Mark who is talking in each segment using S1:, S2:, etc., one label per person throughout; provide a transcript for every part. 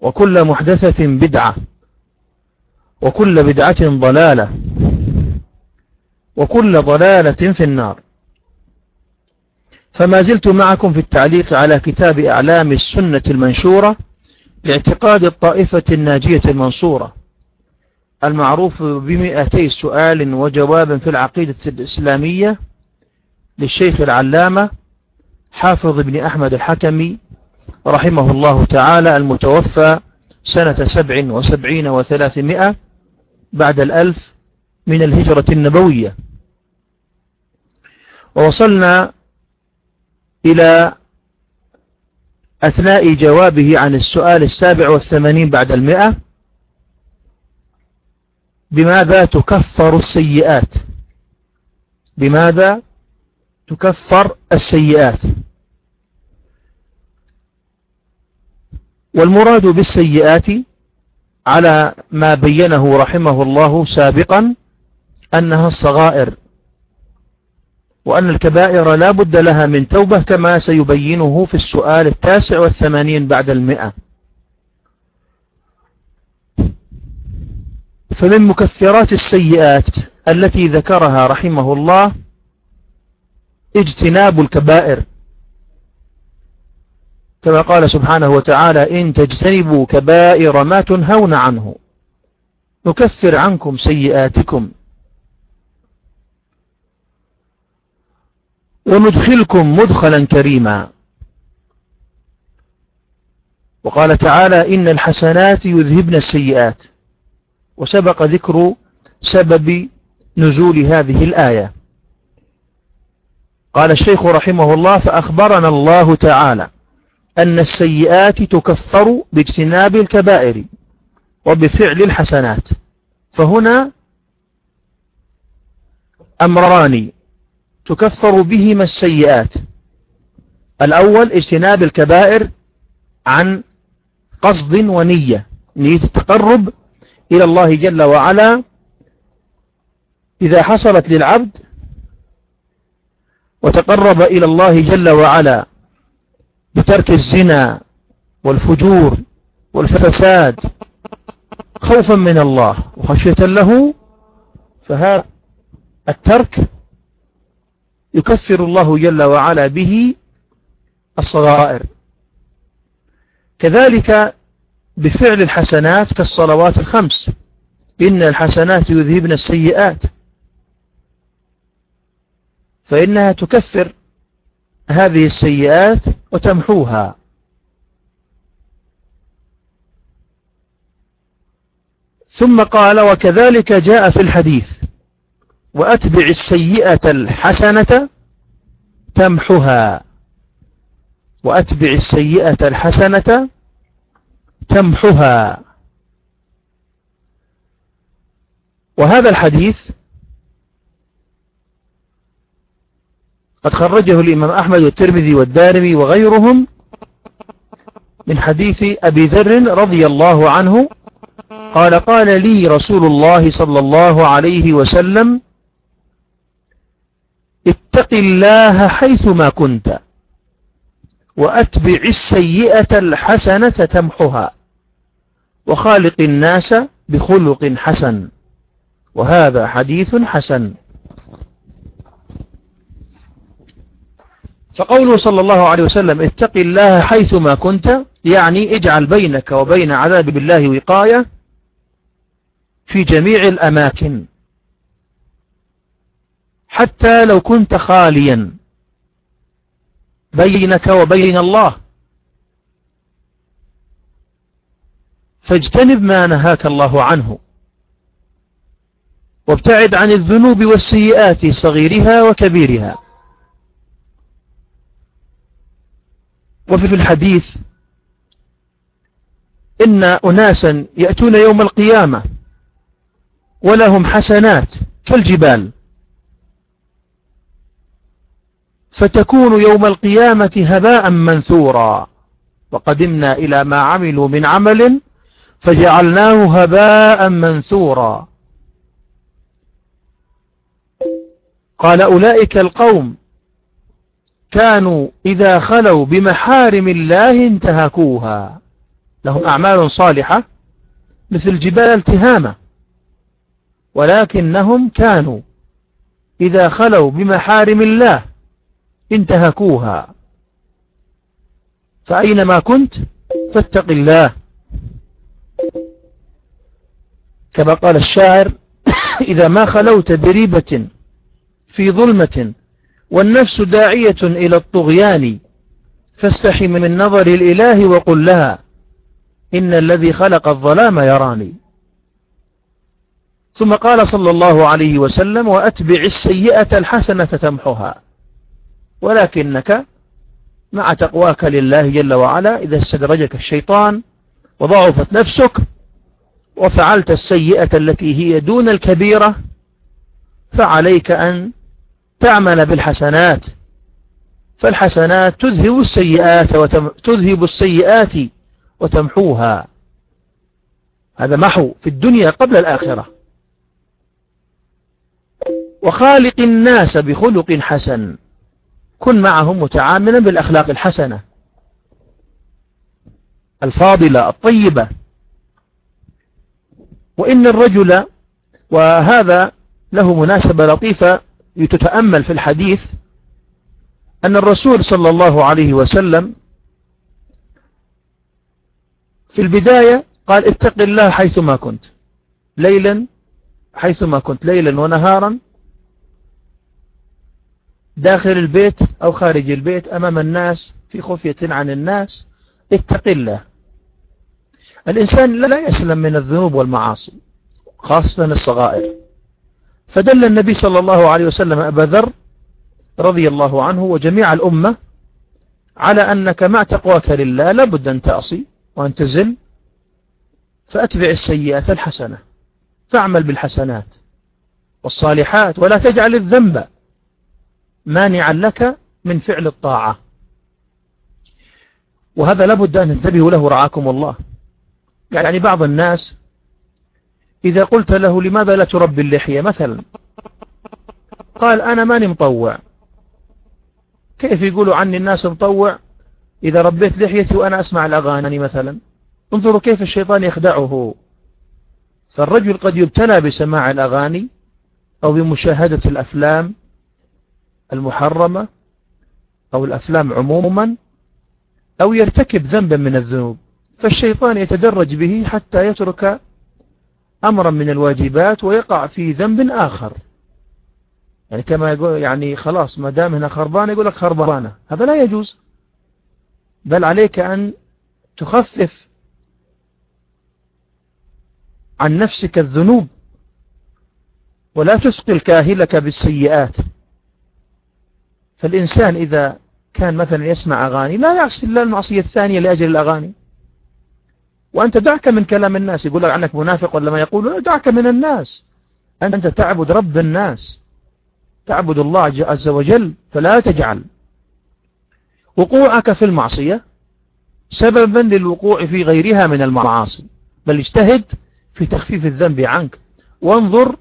S1: وكل محدثة بدعة وكل بدعة ضلالة وكل ضلالة في النار. فما زلت معكم في التعليق على كتاب أعلام السنة المنشورة لاعتقاد الطائفة الناجية المنصورة المعروف بمئتي سؤال وجواب في العقيدة الإسلامية للشيخ العلامة حافظ بن أحمد الحكمي رحمه الله تعالى المتوفى سنة سبع وسبعين وثلاثمائة بعد الألف من الهجرة النبوية. ووصلنا إلى أثناء جوابه عن السؤال السابع والثمانين بعد المئة بماذا تكفر السيئات؟ بماذا تكفر السيئات؟ والمراد بالسيئات على ما بينه رحمه الله سابقا أنها الصغائر وأن الكبائر لا بد لها من توبة كما سيبينه في السؤال التاسع والثمانين بعد المئة. فمن مكثرات السيئات التي ذكرها رحمه الله اجتناب الكبائر. كما قال سبحانه وتعالى إن تجتنبوا كبائر ما تنهون عنه نكفر عنكم سيئاتكم وندخلكم مدخلا كريما. وقال تعالى إن الحسنات يذهبن السيئات. وسبق ذكر سبب نزول هذه الآية. قال الشيخ رحمه الله فأخبرنا الله تعالى أن السيئات تكفر باجتناب الكبائر وبفعل الحسنات. فهنا أمران تكفر بهما السيئات. الأول اجتناب الكبائر عن قصد ونية نية التقرب إلى الله جل وعلا. إذا حصلت للعبد وتقرب إلى الله جل وعلا بترك الزنا والفجور والفساد خوفا من الله وخشية له فهذا الترك يكفر الله جل وعلا به الصغائر. كذلك بفعل الحسنات كالصلوات الخمس. إن الحسنات يذهبن السيئات. فإنها تكفر هذه السيئات وتمحوها. ثم قال وكذلك جاء في الحديث وأتبع السيئة الحسنة تمحها وأتبع السيئة الحسنة تمحها وهذا الحديث قد خرجه الإمام أحمد والترمذي والدارمي وغيرهم من حديث أبي ذر رضي الله عنه قال قال لي رسول الله صلى الله عليه وسلم اتق الله حيثما كنت وأتبع السيئة الحسنة تمحها وخالق الناس بخلق حسن وهذا حديث حسن. فقوله صلى الله عليه وسلم اتق الله حيثما كنت يعني اجعل بينك وبين عذاب الله وقاية في جميع الأماكن. حتى لو كنت خاليا بينك وبين الله. فاجتنب ما نهاك الله عنه. وابتعد عن الذنوب والسيئات صغيرها وكبيرها. وفي الحديث إن أناسا يأتون يوم القيامة ولهم حسنات كالجبال. فتكون يوم القيامة هباء منثورا. وقدمنا إلى ما عملوا من عمل فجعلناه هباء منثورا. قال أولئك القوم كانوا إذا خلوا بمحارم الله انتهكوها. لهم أعمال صالحة مثل جبال تهامة ولكنهم كانوا إذا خلوا بمحارم الله انتهكوها. فأينما كنت فاتق الله. كما قال الشاعر إذا ما خلوت بريبة في ظلمة والنفس داعية إلى الطغيان. فاستحي من نظر الإله وقل لها إن الذي خلق الظلام يراني. ثم قال صلى الله عليه وسلم وأتبع السيئة الحسنة تمحها. ولكنك مع تقواك لله جل وعلا إذا استدرجك الشيطان وضعفت نفسك وفعلت السيئة التي هي دون الكبيرة فعليك أن تعمل بالحسنات فالحسنات تذهب السيئات وتم... تذهب السيئات وتمحوها. هذا محو في الدنيا قبل الآخرة. وخالق الناس بخلق حسن. كن معهم متعاملا بالأخلاق الحسنة. الفاضلة الطيبة. وإن الرجل وهذا له مناسبة لطيفة تتأمل في الحديث أن الرسول صلى الله عليه وسلم في البداية قال اتق الله حيثما كنت. ليلا حيثما كنت. ليلا ونهارا داخل البيت أو خارج البيت أمام الناس في خفية عن الناس. اتق الله. الإنسان لا يسلم من الذنوب والمعاصي خاصة الصغائر. فدل النبي صلى الله عليه وسلم أبا ذر رضي الله عنه وجميع الأمة على أنك مع تقواك لله لابد أن تعصي وأن تزل فأتبع السيئة الحسنة فاعمل بالحسنات والصالحات ولا تجعل الذنب مانعا لك من فعل الطاعة وهذا لابد أن تنتبهوا له رعاكم الله يعني بعض الناس إذا قلت له لماذا لا تربي اللحية مثلا؟ قال أنا ماني مطوع. كيف يقولوا عني الناس مطوع؟ إذا ربيت لحيتي وأنا أسمع الأغاني مثلا. انظروا كيف الشيطان يخدعه. فالرجل قد يبتلى بسماع الأغاني أو بمشاهدة الأفلام المحرمة أو الأفلام عموما أو يرتكب ذنبا من الذنوب. فالشيطان يتدرج به حتى يترك أمرا من الواجبات ويقع في ذنب آخر. يعني كما يقول يعني خلاص ما دام هنا خربانة يقول لك خربانة. هذا لا يجوز. بل عليك أن تخفف عن نفسك الذنوب. ولا تثقل كاهلك بالسيئات. فالإنسان إذا كان مثلا يسمع أغاني لا يعصي الله المعصية الثانية لأجل الأغاني. وأنت دعك من كلام الناس. يقول عنك منافق ولا ما يقول؟ دعك من الناس. أنت تعبد رب الناس. تعبد الله عز وجل فلا تجعل. وقوعك في المعصية سببا للوقوع في غيرها من المعاصي. بل اجتهد في تخفيف الذنب عنك. وانظر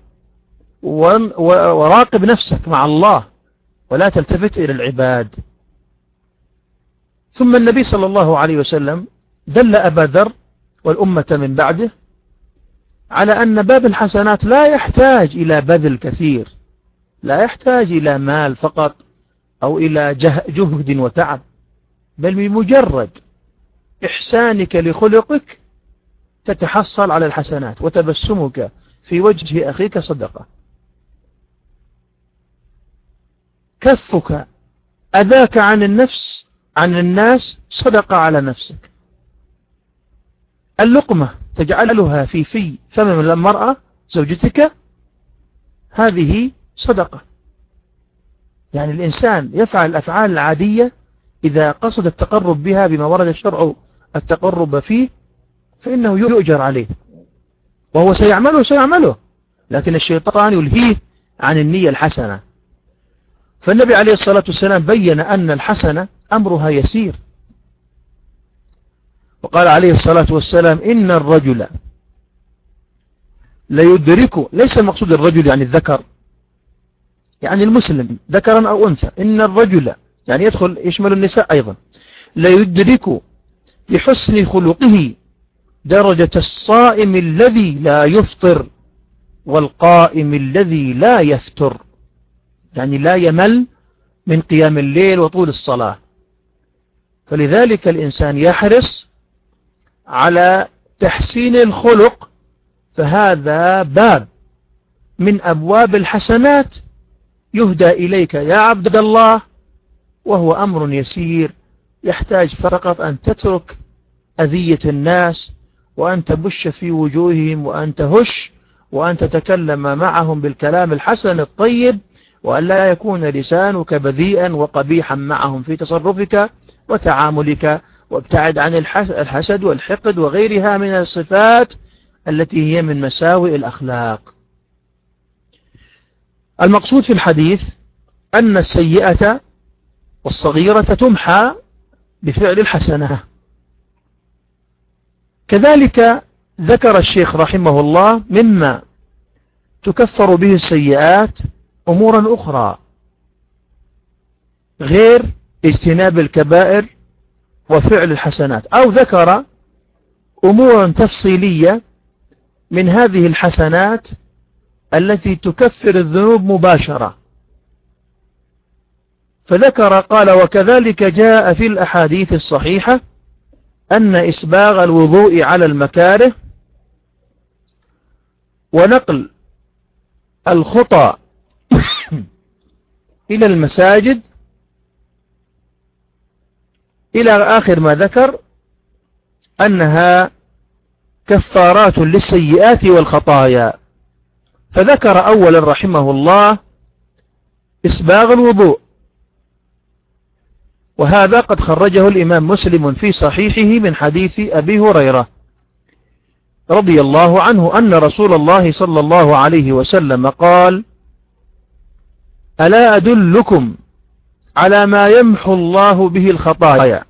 S1: وراقب نفسك مع الله. ولا تلتفت إلى العباد. ثم النبي صلى الله عليه وسلم دل أبا ذر والأمة من بعده على أن باب الحسنات لا يحتاج إلى بذل كثير لا يحتاج إلى مال فقط أو إلى جهد وتعب بل بمجرد إحسانك لخلقك تتحصل على الحسنات وتبسمك في وجه أخيك صدقة. كفك أذاك عن النفس عن الناس صدقة على نفسك. اللقمة تجعلها في في فم المرأة زوجتك هذه صدقة. يعني الإنسان يفعل الأفعال العادية إذا قصد التقرب بها بما ورد الشرع التقرب فيه فإنه يؤجر عليه. وهو سيعمله سيعمله لكن الشيطان يلهيه عن النية الحسنة. فالنبي عليه الصلاة والسلام بين أن الحسنة أمرها يسير. وقال عليه الصلاة والسلام إن الرجل ليدرك ليس المقصود الرجل يعني الذكر يعني المسلم ذكرا أو أنثى إن الرجل يعني يدخل يشمل النساء أيضا ليدرك بحسن خلقه درجة الصائم الذي لا يفطر والقائم الذي لا يفتر يعني لا يمل من قيام الليل وطول الصلاة. فلذلك الإنسان يحرص على تحسين الخلق فهذا باب. من أبواب الحسنات يهدى إليك يا عبد الله وهو أمر يسير يحتاج فقط أن تترك أذية الناس وأن تبش في وجوههم وأن تهش وأن تتكلم معهم بالكلام الحسن الطيب وأن لا يكون لسانك بذيئا وقبيحا معهم في تصرفك وتعاملك وابتعد عن الحسد والحقد وغيرها من الصفات التي هي من مساوئ الأخلاق. المقصود في الحديث أن السيئة والصغيرة تمحى بفعل الحسنة. كذلك ذكر الشيخ رحمه الله مما تكفر به السيئات أمورا أخرى غير اجتناب الكبائر وفعل الحسنات. أو ذكر أمورا تفصيلية من هذه الحسنات التي تكفر الذنوب مباشرة. فذكر قال وكذلك جاء في الأحاديث الصحيحة أن إسباغ الوضوء على المكاره ونقل الخطى إلى المساجد إلى آخر ما ذكر أنها كفارات للسيئات والخطايا. فذكر أولا رحمه الله إسباغ الوضوء. وهذا قد خرجه الإمام مسلم في صحيحه من حديث أبي هريرة رضي الله عنه أن رسول الله صلى الله عليه وسلم قال ألا أدلكم على ما يمحو الله به الخطايا.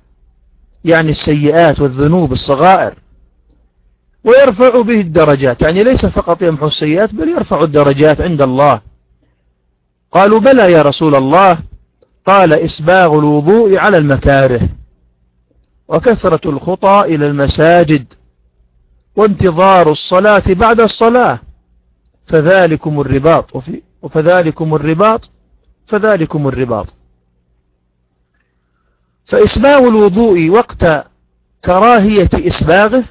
S1: يعني السيئات والذنوب الصغائر. ويرفع به الدرجات. يعني ليس فقط يمحو السيئات بل يرفع الدرجات عند الله. قالوا بلى يا رسول الله. قال إسباغ الوضوء على المكاره. وكثرة الخطى إلى المساجد. وانتظار الصلاة بعد الصلاة. فذلكم الرباط. وفذلكم الرباط. فذلكم الرباط. فإسباغ الوضوء وقت كراهية إسباغه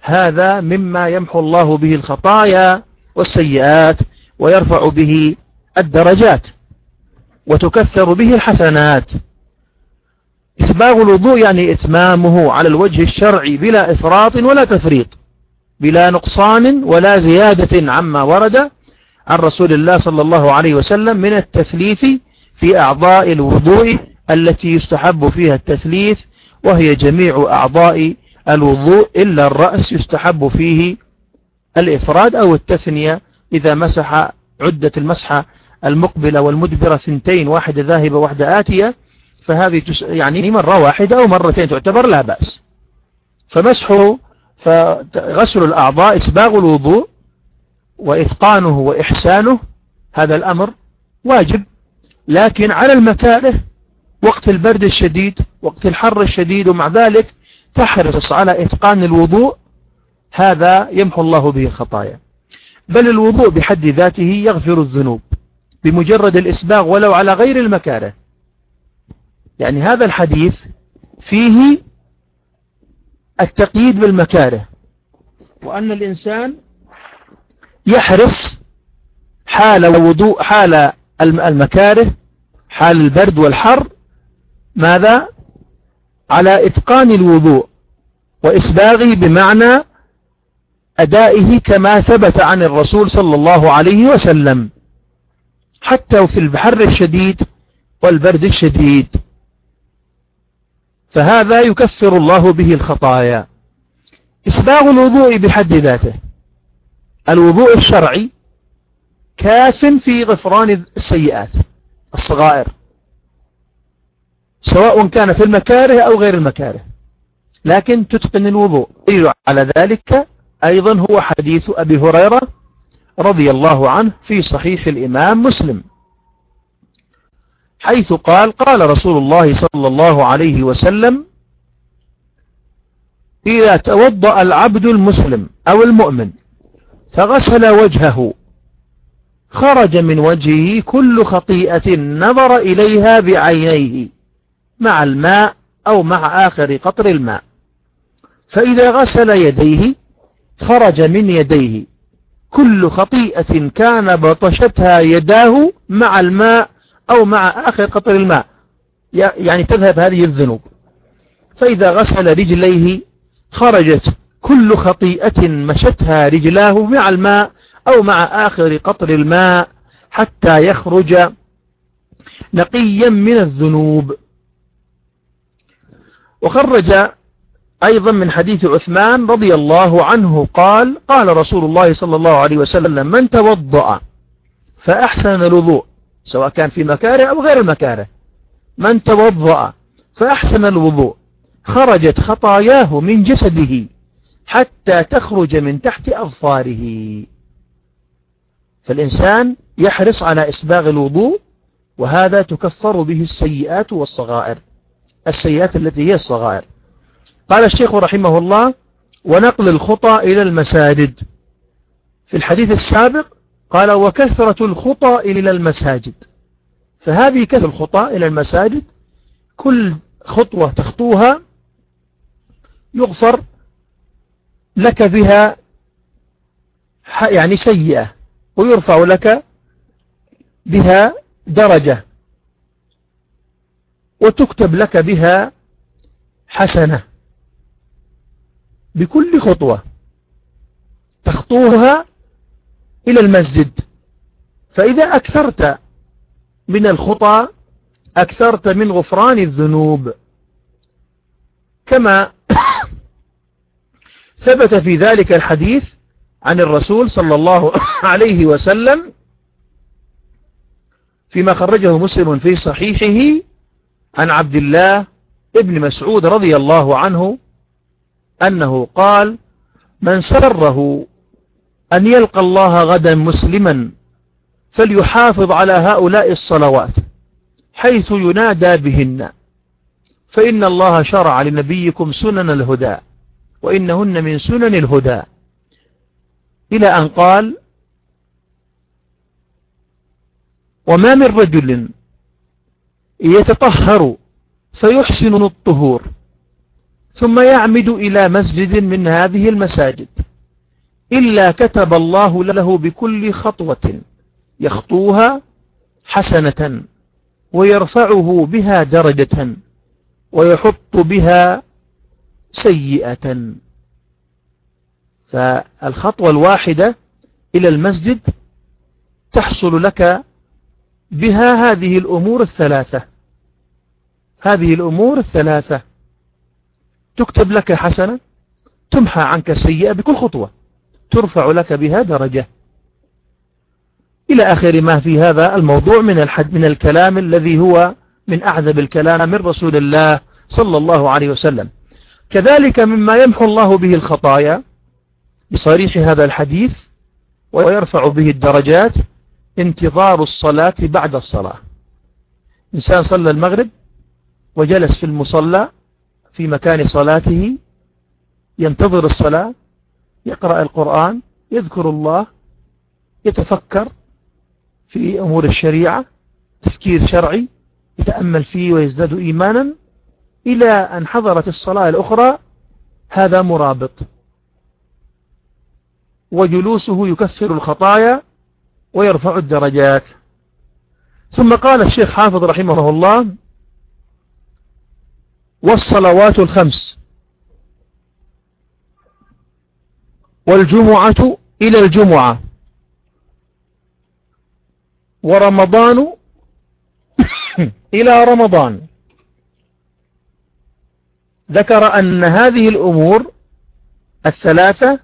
S1: هذا مما يمحو الله به الخطايا والسيئات ويرفع به الدرجات وتكثر به الحسنات. إسباغ الوضوء يعني إتمامه على الوجه الشرعي بلا إفراط ولا تفريط بلا نقصان ولا زيادة عما ورد عن رسول الله صلى الله عليه وسلم من التثليث في أعضاء الوضوء التي يستحب فيها التثليث وهي جميع أعضاء الوضوء إلا الرأس يستحب فيه الإفراد أو التثنية إذا مسح عدة المسحة المقبلة والمدبرة ثنتين واحدة ذاهبة واحدة آتية فهذه يعني مرة واحدة أو مرتين تعتبر لا بأس. فمسح فغسل الأعضاء إسباغ الوضوء وإتقانه وإحسانه هذا الأمر واجب. لكن على المكاره وقت البرد الشديد وقت الحر الشديد ومع ذلك تحرص على إتقان الوضوء هذا يمحو الله به الخطايا. بل الوضوء بحد ذاته يغفر الذنوب بمجرد الإسباغ ولو على غير المكاره. يعني هذا الحديث فيه التقييد بالمكاره وأن الإنسان يحرص حال وضوء حال المكاره حال البرد والحر ماذا؟ على إتقان الوضوء وإسباغه بمعنى أدائه كما ثبت عن الرسول صلى الله عليه وسلم حتى في البحر الشديد والبرد الشديد. فهذا يكفر الله به الخطايا. إسباغ الوضوء بحد ذاته. الوضوء الشرعي كاف في غفران السيئات الصغائر. سواء كان في المكاره أو غير المكاره. لكن تتقن الوضوء. على ذلك أيضا هو حديث أبي هريرة رضي الله عنه في صحيح الإمام مسلم. حيث قال قال رسول الله صلى الله عليه وسلم إذا توضأ العبد المسلم أو المؤمن فغسل وجهه خرج من وجهه كل خطيئة نظر إليها بعينيه مع الماء أو مع آخر قطر الماء. فإذا غسل يديه خرج من يديه. كل خطيئة كان بطشتها يداه مع الماء أو مع آخر قطر الماء. يعني تذهب هذه الذنوب. فإذا غسل رجليه خرجت كل خطيئة مشتها رجلاه مع الماء أو مع آخر قطر الماء حتى يخرج نقيا من الذنوب. وخرج أيضا من حديث عثمان رضي الله عنه قال قال رسول الله صلى الله عليه وسلم من توضأ فأحسن الوضوء سواء كان في مكاره أو غير المكاره من توضأ فأحسن الوضوء خرجت خطاياه من جسده حتى تخرج من تحت أظفاره. فالإنسان يحرص على إسباغ الوضوء وهذا تكفر به السيئات والصغائر. السيئات التي هي الصغائر. قال الشيخ رحمه الله ونقل الخطى إلى المساجد. في الحديث السابق قال وكثرة الخطى إلى المساجد. فهذه كثرة الخطى إلى المساجد كل خطوة تخطوها يغفر لك بها يعني سيئة ويرفع لك بها درجة. وتكتب لك بها حسنة. بكل خطوة تخطوها إلى المسجد. فإذا أكثرت من الخطى أكثرت من غفران الذنوب كما ثبت في ذلك الحديث عن الرسول صلى الله عليه وسلم فيما خرجه مسلم في صحيحه عن عبد الله ابن مسعود رضي الله عنه أنه قال من سره أن يلقى الله غدا مسلما فليحافظ على هؤلاء الصلوات حيث ينادى بهن فإن الله شرع لنبيكم سنن الهدى وإنهن من سنن الهدى. إلى أن قال وما من رجل يتطهر فيحسن الطهور. ثم يعمد إلى مسجد من هذه المساجد. إلا كتب الله له بكل خطوة يخطوها حسنة ويرفعه بها درجة ويحط بها سيئة. فالخطوة الواحدة إلى المسجد تحصل لك بها هذه الأمور الثلاثة. هذه الأمور الثلاثة. تكتب لك حسنة تمحى عنك سيئة بكل خطوة ترفع لك بها درجة. إلى آخر ما في هذا الموضوع من الحد من الكلام الذي هو من أعذب الكلام من رسول الله صلى الله عليه وسلم. كذلك مما يمحو الله به الخطايا بصريح هذا الحديث ويرفع به الدرجات انتظار الصلاة بعد الصلاة. إنسان صلى المغرب وجلس في المصلى في مكان صلاته ينتظر الصلاة يقرأ القرآن يذكر الله يتفكر في أمور الشريعة تفكير شرعي يتأمل فيه ويزداد إيمانا إلى أن حضرت الصلاة الأخرى هذا مرابط. وجلوسه يكفر الخطايا ويرفع الدرجات. ثم قال الشيخ حافظ رحمه الله والصلوات الخمس والجمعة إلى الجمعة ورمضان إلى رمضان. ذكر أن هذه الأمور الثلاثة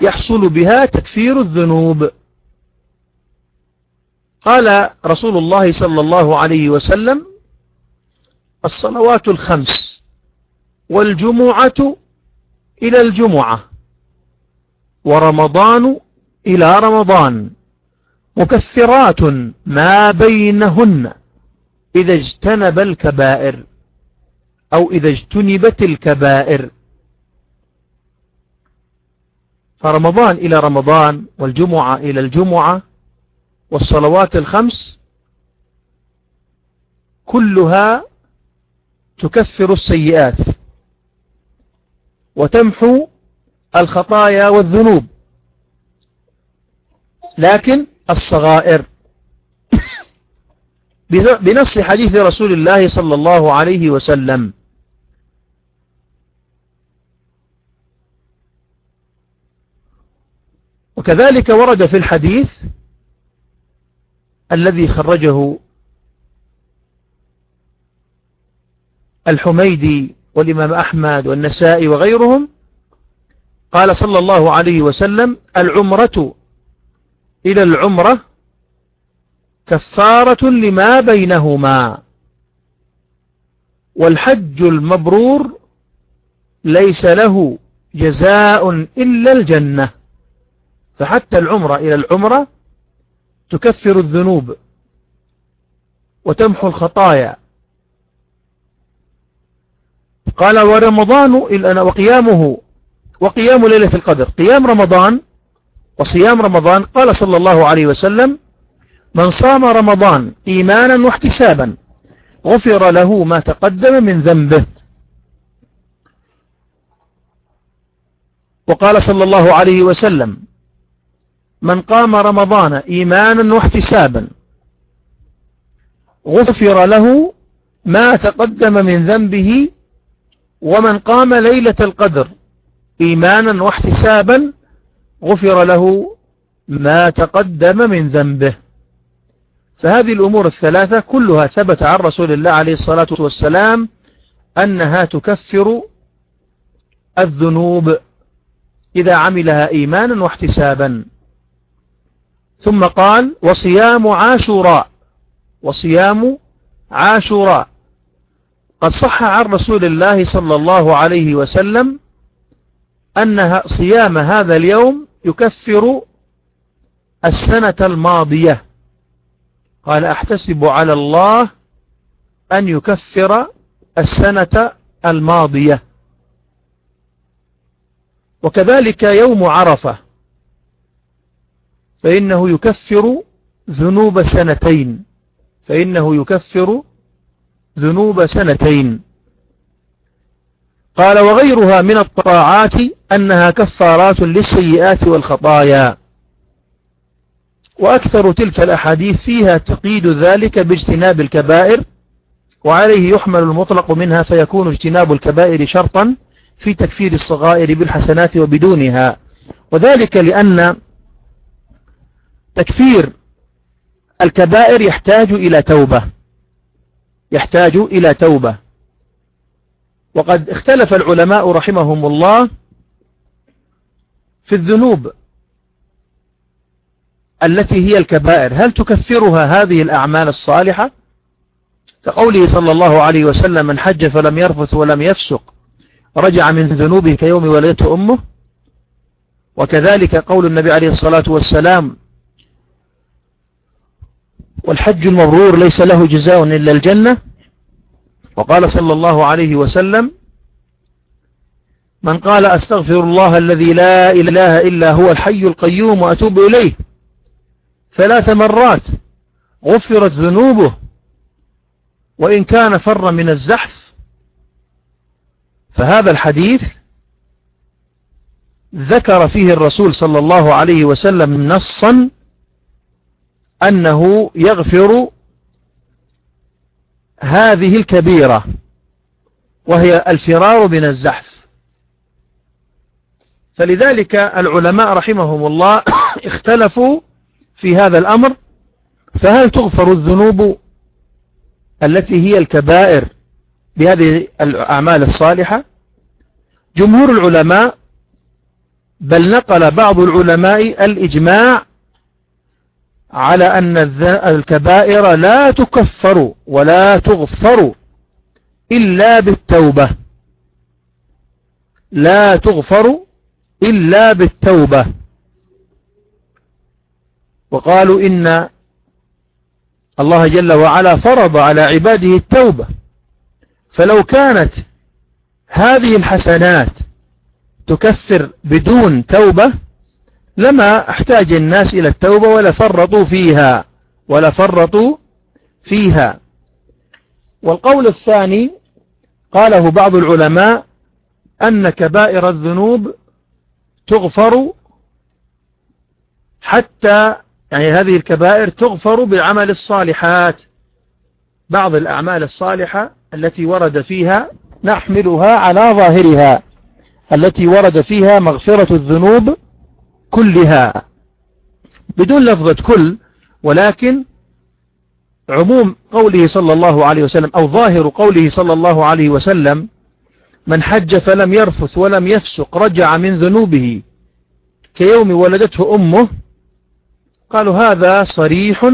S1: يحصل بها تكفير الذنوب. قال رسول الله صلى الله عليه وسلم الصلوات الخمس والجمعة إلى الجمعة ورمضان إلى رمضان مكفرات ما بينهن إذا اجتنب الكبائر أو إذا اجتنبت الكبائر. فرمضان إلى رمضان والجمعة إلى الجمعة والصلوات الخمس كلها تكفر السيئات وتمحو الخطايا والذنوب. لكن الصغائر. بنص حديث رسول الله صلى الله عليه وسلم. وكذلك ورد في الحديث الذي خرجه الحميدي والإمام أحمد والنسائي وغيرهم قال صلى الله عليه وسلم العمرة إلى العمرة كفارة لما بينهما والحج المبرور ليس له جزاء إلا الجنة فحتى العمرة إلى العمرة تكفر الذنوب وتمحو الخطايا. قال ورمضان وقيامه وقيام ليلة القدر. قيام رمضان وصيام رمضان قال صلى الله عليه وسلم من صام رمضان إيمانا واحتسابا غفر له ما تقدم من ذنبه. وقال صلى الله عليه وسلم من قام رمضان إيمانا واحتسابا غفر له ما تقدم من ذنبه ومن قام ليلة القدر إيمانا واحتسابا غفر له ما تقدم من ذنبه. فهذه الأمور الثلاثة كلها ثبت عن رسول الله عليه الصلاة والسلام أنها تكفر الذنوب إذا عملها إيمانا واحتسابا. ثم قال وصيام عاشوراء. وصيام عاشوراء. قد صح عن رسول الله صلى الله عليه وسلم أن صيام هذا اليوم يكفر السنة الماضية. قال أحتسب على الله أن يكفر السنة الماضية. وكذلك يوم عرفة. فإنه يكفر ذنوب سنتين. فإنه يكفر ذنوب سنتين. قال وغيرها من الطاعات أنها كفارات للسيئات والخطايا. وأكثر تلك الأحاديث فيها تقيد ذلك باجتناب الكبائر وعليه يحمل المطلق منها فيكون اجتناب الكبائر شرطا في تكفير الصغائر بالحسنات وبدونها. وذلك لأن تكفير الكبائر يحتاج إلى توبة. يحتاج إلى توبة. وقد اختلف العلماء رحمهم الله في الذنوب التي هي الكبائر. هل تكفرها هذه الأعمال الصالحة؟ كقوله صلى الله عليه وسلم من حج فلم يرفث ولم يفسق رجع من ذنوبه كيوم ولدته أمه. وكذلك قول النبي عليه الصلاة والسلام والحج المبرور ليس له جزاء إلا الجنة. وقال صلى الله عليه وسلم من قال أستغفر الله الذي لا إله إلا هو الحي القيوم وأتوب إليه ثلاث مرات غفرت ذنوبه وإن كان فر من الزحف. فهذا الحديث ذكر فيه الرسول صلى الله عليه وسلم نصا أنه يغفر هذه الكبيرة وهي الفرار من الزحف. فلذلك العلماء رحمهم الله اختلفوا في هذا الأمر فهل تغفر الذنوب التي هي الكبائر بهذه الأعمال الصالحة؟ جمهور العلماء بل نقل بعض العلماء الإجماع على أن الكبائر لا تكفر ولا تغفر إلا بالتوبة. لا تغفر إلا بالتوبة. وقالوا إن الله جل وعلا فرض على عباده التوبة. فلو كانت هذه الحسنات تكفر بدون توبة لما احتاج الناس إلى التوبة ولا فرطوا فيها ولا فرطوا فيها. والقول الثاني قاله بعض العلماء أن كبائر الذنوب تغفر حتى يعني هذه الكبائر تغفر بعمل الصالحات. بعض الأعمال الصالحة التي ورد فيها نحملها على ظاهرها. التي ورد فيها مغفرة الذنوب كلها. بدون لفظة كل ولكن عموم قوله صلى الله عليه وسلم أو ظاهر قوله صلى الله عليه وسلم من حج فلم يرفث ولم يفسق رجع من ذنوبه كيوم ولدته أمه. قالوا هذا صريح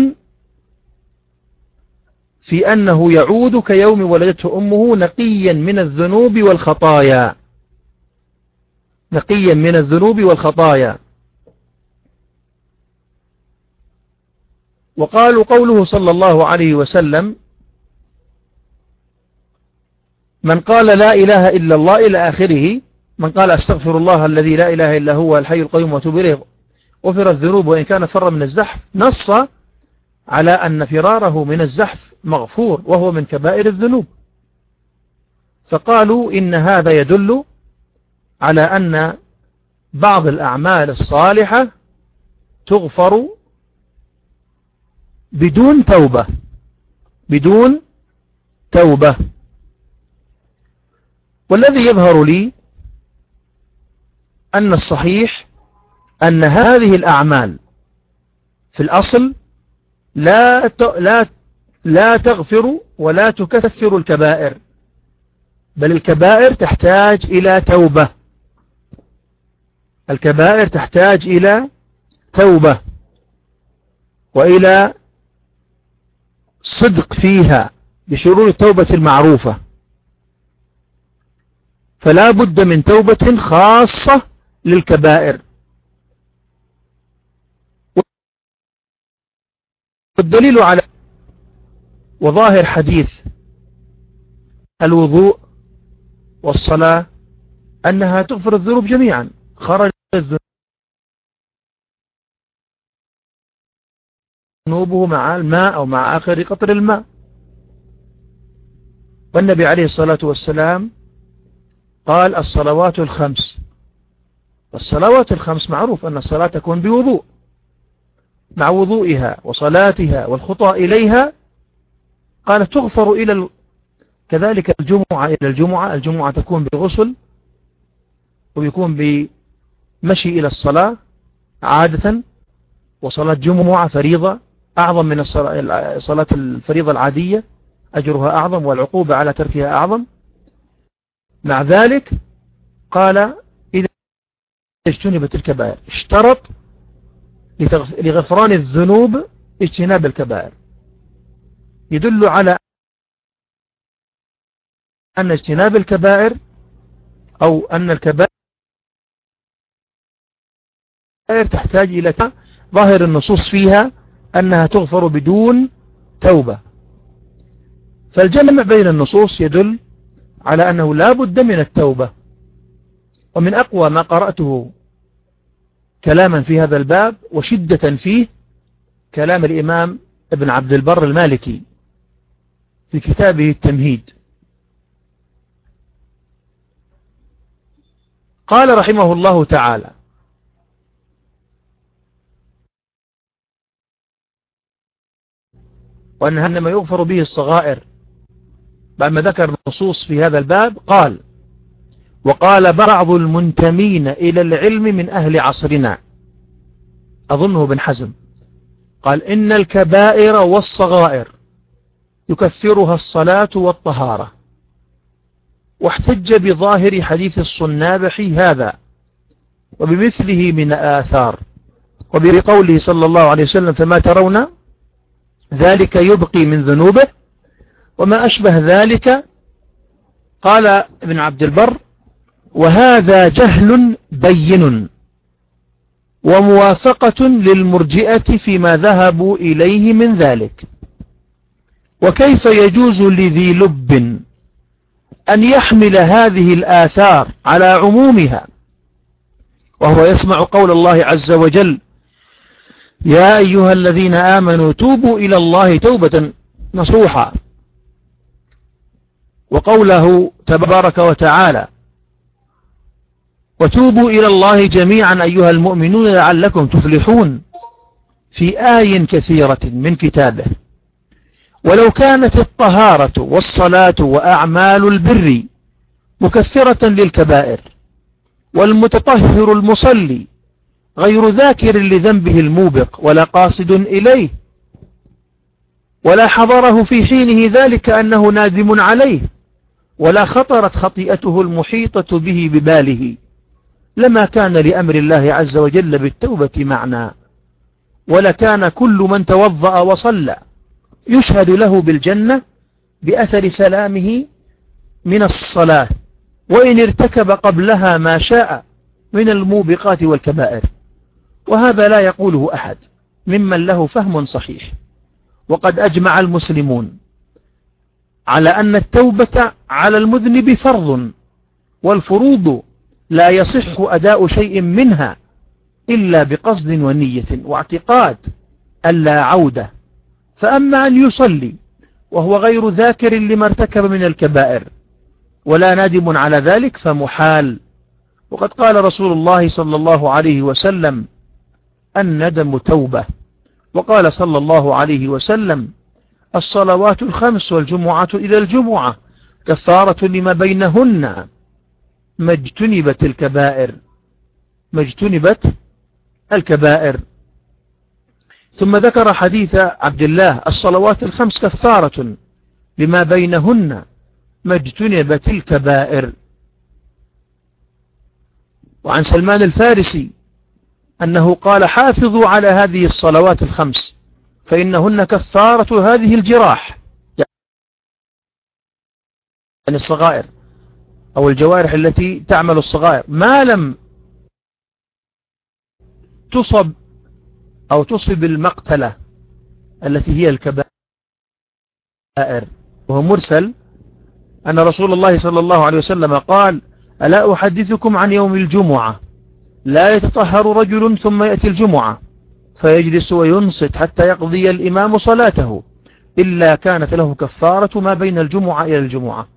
S1: في أنه يعود كيوم ولدته أمه نقيا من الذنوب والخطايا. نقيا من الذنوب والخطايا. وقالوا قوله صلى الله عليه وسلم من قال لا إله إلا الله إلى آخره من قال أستغفر الله الذي لا إله إلا هو الحي القيوم وتوب إليه الذنوب وإن كان فر من الزحف نص على أن فراره من الزحف مغفور وهو من كبائر الذنوب. فقالوا إن هذا يدل على أن بعض الأعمال الصالحة تغفر بدون توبة. بدون توبة. والذي يظهر لي أن الصحيح أن هذه الأعمال في الأصل لا لا لا تغفر ولا تكثر الكبائر. بل الكبائر تحتاج إلى توبة. الكبائر تحتاج إلى توبة. وإلى صدق فيها بشروط التوبة المعروفة. فلا بد من توبة خاصة للكبائر. والدليل على وظاهر حديث الوضوء والصلاة أنها تغفر الذنوب جميعا. خرج ذنوبه مع الماء أو مع آخر قطر الماء. والنبي عليه الصلاة والسلام قال الصلوات الخمس. الصلوات الخمس معروف أن الصلاة تكون بوضوء مع وضوئها وصلاتها والخطى إليها. قال تغفر إلى ال... كذلك الجمعة إلى الجمعة. الجمعة تكون بغسل ويكون بمشي إلى الصلاة عادة وصلاة جمعة فريضة. أعظم من صلاة الفريضة العادية أجرها أعظم والعقوبة على تركها أعظم. مع ذلك قال إذا اجتنبت الكبائر. اشترط لغفران الذنوب اجتناب الكبائر. يدل على أن اجتناب الكبائر أو أن الكبائر تحتاج إلى ظاهر النصوص فيها أنها تغفر بدون توبة. فالجمع بين النصوص يدل على أنه لا بد من التوبة. ومن أقوى ما قرأته كلاما في هذا الباب وشدة فيه كلام الإمام ابن عبد البر المالكي في كتابه التمهيد. قال رحمه الله تعالى وأنها إنما يغفر به الصغائر. بعد ما ذكر نصوص في هذا الباب قال وقال بعض المنتمين إلى العلم من أهل عصرنا. أظنه بن حزم. قال إن الكبائر والصغائر يكفرها الصلاة والطهارة. واحتج بظاهر حديث الصنابح هذا وبمثله من آثار. وبقوله صلى الله عليه وسلم فما ترون ذلك يبقي من ذنوبه. وما أشبه ذلك قال ابن عبد البر وهذا جهل بين وموافقة للمرجئة فيما ذهبوا إليه من ذلك. وكيف يجوز لذي لب أن يحمل هذه الآثار على عمومها؟ وهو يسمع قول الله عز وجل يا أيها الذين آمنوا توبوا إلى الله توبة نصوحا. وقوله تبارك وتعالى وتوبوا إلى الله جميعا أيها المؤمنون لعلكم تفلحون في آي كثيرة من كتابه. ولو كانت الطهارة والصلاة وأعمال البر مكفرة للكبائر والمتطهر المصلي غير ذاكر لذنبه الموبق ولا قاصد إليه ولا حضره في حينه ذلك أنه نادم عليه ولا خطرت خطيئته المحيطة به بباله لما كان لأمر الله عز وجل بالتوبة معنى ولكان كل من توضأ وصلى يشهد له بالجنة بأثر سلامه من الصلاة وإن ارتكب قبلها ما شاء من الموبقات والكبائر. وهذا لا يقوله أحد ممن له فهم صحيح. وقد أجمع المسلمون على أن التوبة على المذنب فرض والفروض لا يصح أداء شيء منها إلا بقصد ونية واعتقاد ألا عودة. فأما أن يصلي وهو غير ذاكر لما ارتكب من الكبائر ولا نادم على ذلك فمحال. وقد قال رسول الله صلى الله عليه وسلم الندم توبة. وقال صلى الله عليه وسلم الصلوات الخمس والجمعة إلى الجمعة كفارة لما بينهن. ما اجتنبت الكبائر. ما اجتنبت الكبائر. ثم ذكر حديث عبد الله الصلوات الخمس كفارة لما بينهن. ما اجتنبت الكبائر. وعن سلمان الفارسي أنه قال حافظوا على هذه الصلوات الخمس فإنهن كفارة هذه الجراح. يعني الصغائر أو الجوارح التي تعمل الصغائر. ما لم تصب أو تصب المقتلة التي هي الكبائر وهو مرسل أن رسول الله صلى الله عليه وسلم قال ألا أحدثكم عن يوم الجمعة؟ لا يتطهر رجل ثم يأتي الجمعة فيجلس وينصت حتى يقضي الإمام صلاته إلا كانت له كفارة ما بين الجمعة إلى الجمعة.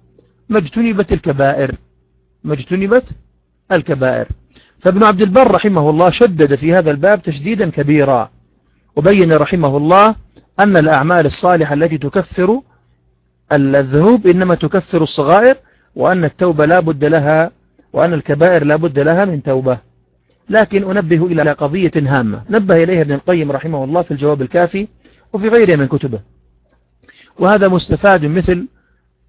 S1: ما اجتنبت الكبائر ما اجتنبت الكبائر. فابن عبد البر رحمه الله شدد في هذا الباب تشديدا كبيرا وبين رحمه الله أن الأعمال الصالحة التي تكفر الذنوب إنما تكفر الصغائر وأن التوبة لا بد لها وأن الكبائر لا بد لها من توبة. لكن أنبه إلى قضية هامة. نبه إليها ابن القيم رحمه الله في الجواب الكافي وفي غيره من كتبه. وهذا مستفاد مثل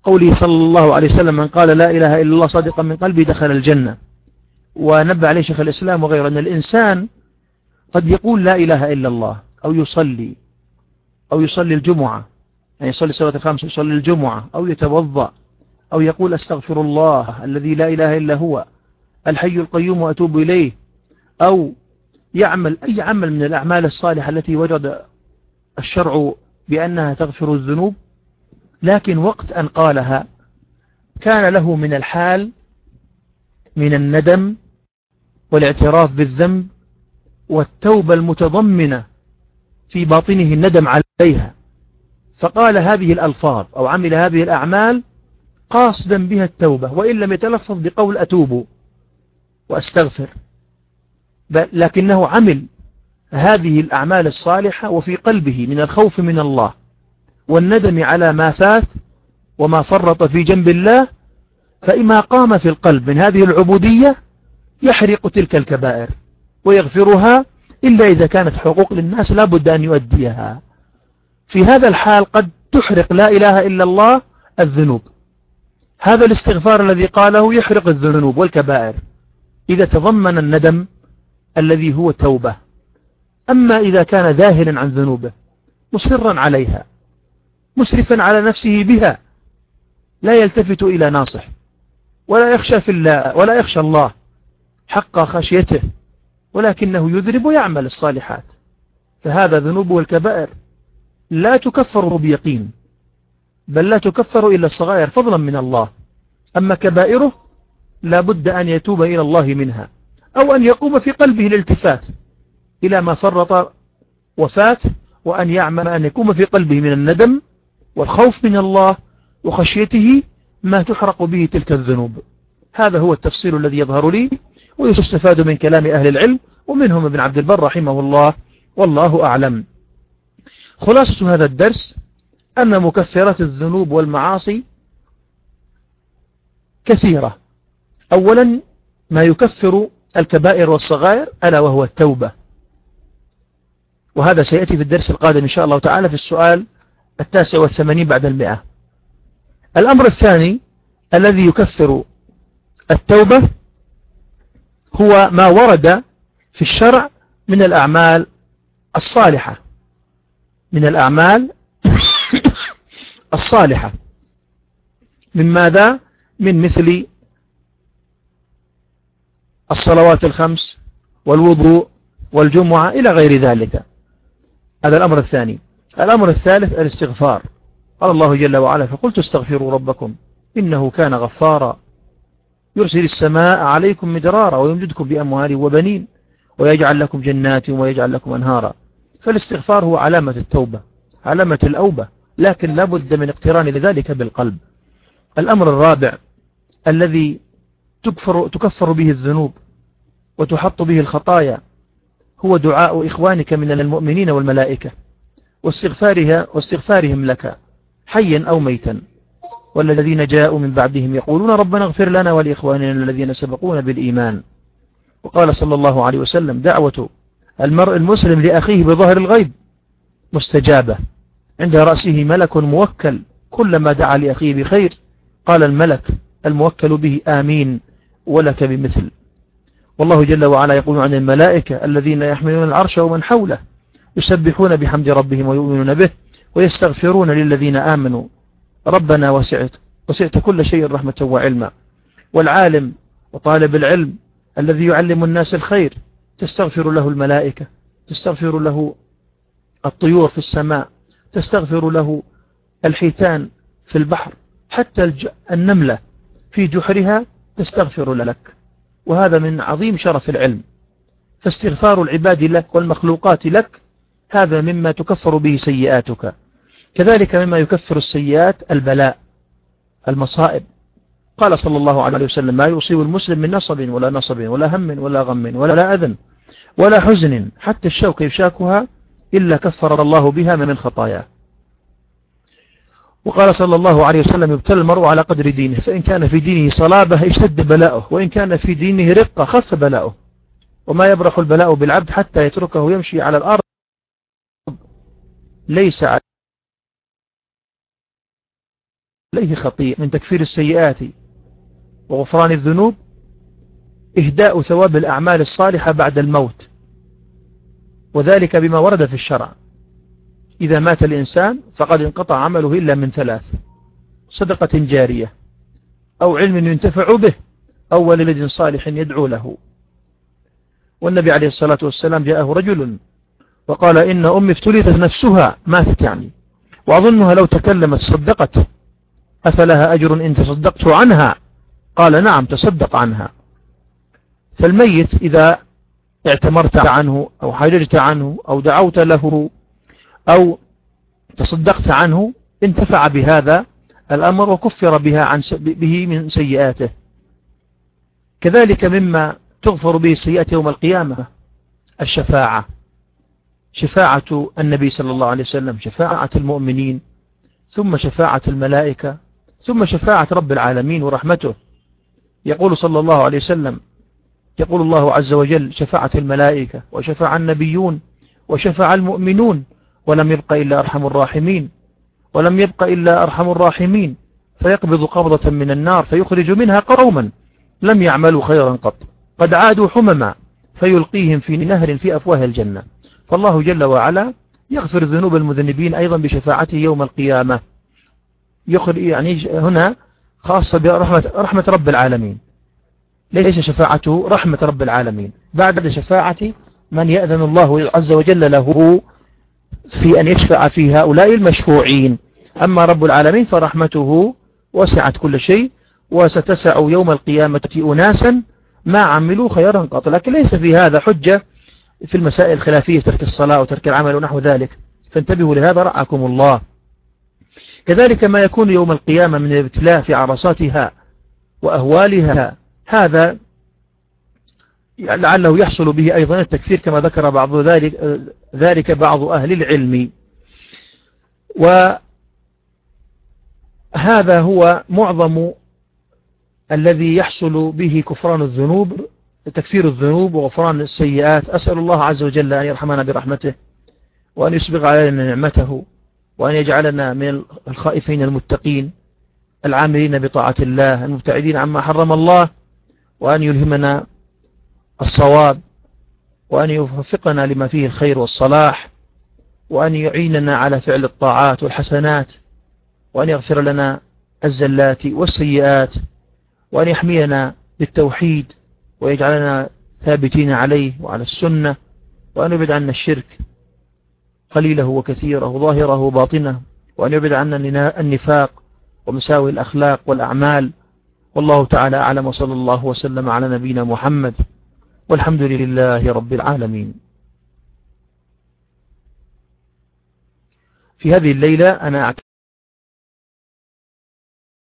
S1: قوله صلى الله عليه وسلم من قال لا إله إلا الله صادقا من قلبي دخل الجنة. ونبه عليه شيخ الإسلام وغيره أن الإنسان قد يقول لا إله إلا الله أو يصلي أو يصلي الجمعة. يعني يصلي صلاة الخمس يصلي الجمعة أو يتوضأ أو يقول أستغفر الله الذي لا إله إلا هو الحي القيوم وأتوب إليه. أو يعمل أي عمل من الأعمال الصالحة التي وجد الشرع بأنها تغفر الذنوب لكن وقت أن قالها كان له من الحال من الندم والاعتراف بالذنب والتوبة المتضمنة في باطنه الندم عليها. فقال هذه الألفاظ أو عمل هذه الأعمال قاصدا بها التوبة وإن لم يتلفظ بقول أتوب وأستغفر. لكنه عمل هذه الأعمال الصالحة وفي قلبه من الخوف من الله والندم على ما فات وما فرط في جنب الله فإما قام في القلب من هذه العبودية يحرق تلك الكبائر ويغفرها إلا إذا كانت حقوق للناس لا بد أن يؤديها. في هذا الحال قد تحرق لا إله إلا الله الذنوب. هذا الاستغفار الذي قاله يحرق الذنوب والكبائر. إذا تضمن الندم الذي هو توبة. أما إذا كان ذاهلا عن ذنوبه مصرا عليها مسرفا على نفسه بها لا يلتفت إلى ناصح ولا يخشى في الله ولا يخشى الله حق خشيته ولكنه يذنب ويعمل الصالحات. فهذا ذنوبه الكبائر لا تكفر بيقين بل لا تكفر إلا الصغائر فضلا من الله. أما كبائره لا بد أن يتوب إلى الله منها. أو أن يقوم في قلبه الالتفات إلى ما فرط وفات وأن يعمل أن يقوم في قلبه من الندم والخوف من الله وخشيته ما تحرق به تلك الذنوب. هذا هو التفصيل الذي يظهر لي ويستفاد من كلام أهل العلم ومنهم ابن عبد البر رحمه الله والله أعلم. خلاصة هذا الدرس أن مكفرات الذنوب والمعاصي كثيرة. أولا ما يكفر الكبائر والصغائر ألا وهو التوبة. وهذا سيأتي في الدرس القادم إن شاء الله تعالى في السؤال التاسع والثمانين بعد المئة. الأمر الثاني الذي يكفر التوبة هو ما ورد في الشرع من الأعمال الصالحة. من الأعمال الصالحة. من ماذا؟ من مثل الصلوات الخمس والوضوء والجمعة إلى غير ذلك. هذا الأمر الثاني. الأمر الثالث الاستغفار. قال الله جل وعلا فقلت استغفروا ربكم إنه كان غفارا. يرسل السماء عليكم مدرارا ويمددكم بأموال وبنين ويجعل لكم جنات ويجعل لكم أنهارا. فالاستغفار هو علامة التوبة علامة الأوبة لكن لا بد من اقتران لذلك بالقلب. الأمر الرابع الذي تكفر, تكفر به الذنوب. وتحط به الخطايا هو دعاء إخوانك من المؤمنين والملائكة واستغفارها واستغفارهم لك حيا أو ميتا. والذين جاءوا من بعدهم يقولون ربنا اغفر لنا ولإخواننا الذين سبقونا بالإيمان. وقال صلى الله عليه وسلم دعوة المرء المسلم لأخيه بظهر الغيب مستجابة. عند رأسه ملك موكل كلما دعا لأخيه بخير قال الملك الموكل به آمين ولك بمثل. والله جل وعلا يقول عن الملائكة الذين يحملون العرش ومن حوله يسبحون بحمد ربهم ويؤمنون به ويستغفرون للذين آمنوا. ربنا وسعت وسعت كل شيء رحمة وعلما. والعالم وطالب العلم الذي يعلم الناس الخير تستغفر له الملائكة تستغفر له الطيور في السماء تستغفر له الحيتان في البحر حتى النملة في جحرها تستغفر لك. وهذا من عظيم شرف العلم. فاستغفار العباد لك والمخلوقات لك هذا مما تكفر به سيئاتك. كذلك مما يكفر السيئات البلاء المصائب. قال صلى الله عليه وسلم ما يصيب المسلم من نصب ولا نصب ولا هم ولا غم ولا أذن ولا حزن حتى الشوك يشاكها إلا كفر الله بها من خطاياه. وقال صلى الله عليه وسلم يبتلى المرء على قدر دينه. فإن كان في دينه صلابة اشتد بلاؤه وإن كان في دينه رقة خف بلاؤه. وما يبرح البلاء بالعبد حتى يتركه يمشي على الأرض. ليس عليه خطيئة. من تكفير السيئات وغفران الذنوب إهداء ثواب الأعمال الصالحة بعد الموت. وذلك بما ورد في الشرع. إذا مات الإنسان فقد انقطع عمله إلا من ثلاث صدقة جارية أو علم ينتفع به أو ولد صالح يدعو له. والنبي عليه الصلاة والسلام جاءه رجل وقال إن أمي افتلتت نفسها ماتت يعني وأظنها لو تكلمت صدقت أفلها أجر إن تصدقت عنها؟ قال نعم تصدق عنها. فالميت إذا اعتمرت عنه أو حججت عنه أو دعوت له أو تصدقت عنه انتفع بهذا الأمر وكفر بها عن به من سيئاته. كذلك مما تغفر به السيئات يوم القيامة الشفاعة. شفاعة النبي صلى الله عليه وسلم شفاعة المؤمنين ثم شفاعة الملائكة ثم شفاعة رب العالمين ورحمته. يقول صلى الله عليه وسلم يقول الله عز وجل شفاعة الملائكة وشفاع النبيون وشفاع المؤمنون. ولم يبق إلا أرحم الراحمين. ولم يبق إلا أرحم الراحمين. فيقبض قبضة من النار فيخرج منها قوما لم يعملوا خيرا قط. قد عادوا حمما فيلقيهم في نهر في أفواه الجنة. فالله جل وعلا يغفر ذنوب المذنبين أيضا بشفاعته يوم القيامة. يعني هنا خاصة برحمة رحمة رب العالمين. ليس شفاعته رحمة رب العالمين. بعد شفاعة من يأذن الله عز وجل له في أن يشفع في هؤلاء المشفوعين. أما رب العالمين فرحمته وسعت كل شيء وستسع يوم القيامة أناسا ما عملوا خيرا قط. لكن ليس في هذا حجة في المسائل الخلافية ترك الصلاة وترك العمل ونحو ذلك. فانتبهوا لهذا رعاكم الله. كذلك ما يكون يوم القيامة من الابتلاء في عرصاتها وأهوالها هذا لعله يحصل به أيضا التكفير كما ذكر بعض ذلك, ذلك بعض أهل العلم. وهذا هو معظم الذي يحصل به كفران الذنوب تكفير الذنوب وغفران السيئات. أسأل الله عز وجل أن يرحمنا برحمته وأن يسبغ علينا نعمته وأن يجعلنا من الخائفين المتقين العاملين بطاعة الله المبتعدين عما حرم الله وأن يلهمنا الصواب وأن يوفقنا لما فيه الخير والصلاح وأن يعيننا على فعل الطاعات والحسنات وأن يغفر لنا الزلات والسيئات وأن يحمينا بالتوحيد ويجعلنا ثابتين عليه وعلى السنة وأن يبعد عنا الشرك قليله وكثيره ظاهره وباطنه وأن يبعد عنا النفاق ومساوي الأخلاق والأعمال والله تعالى أعلم وصلى الله وسلم على نبينا محمد والحمد لله رب العالمين. في هذه الليلة أنا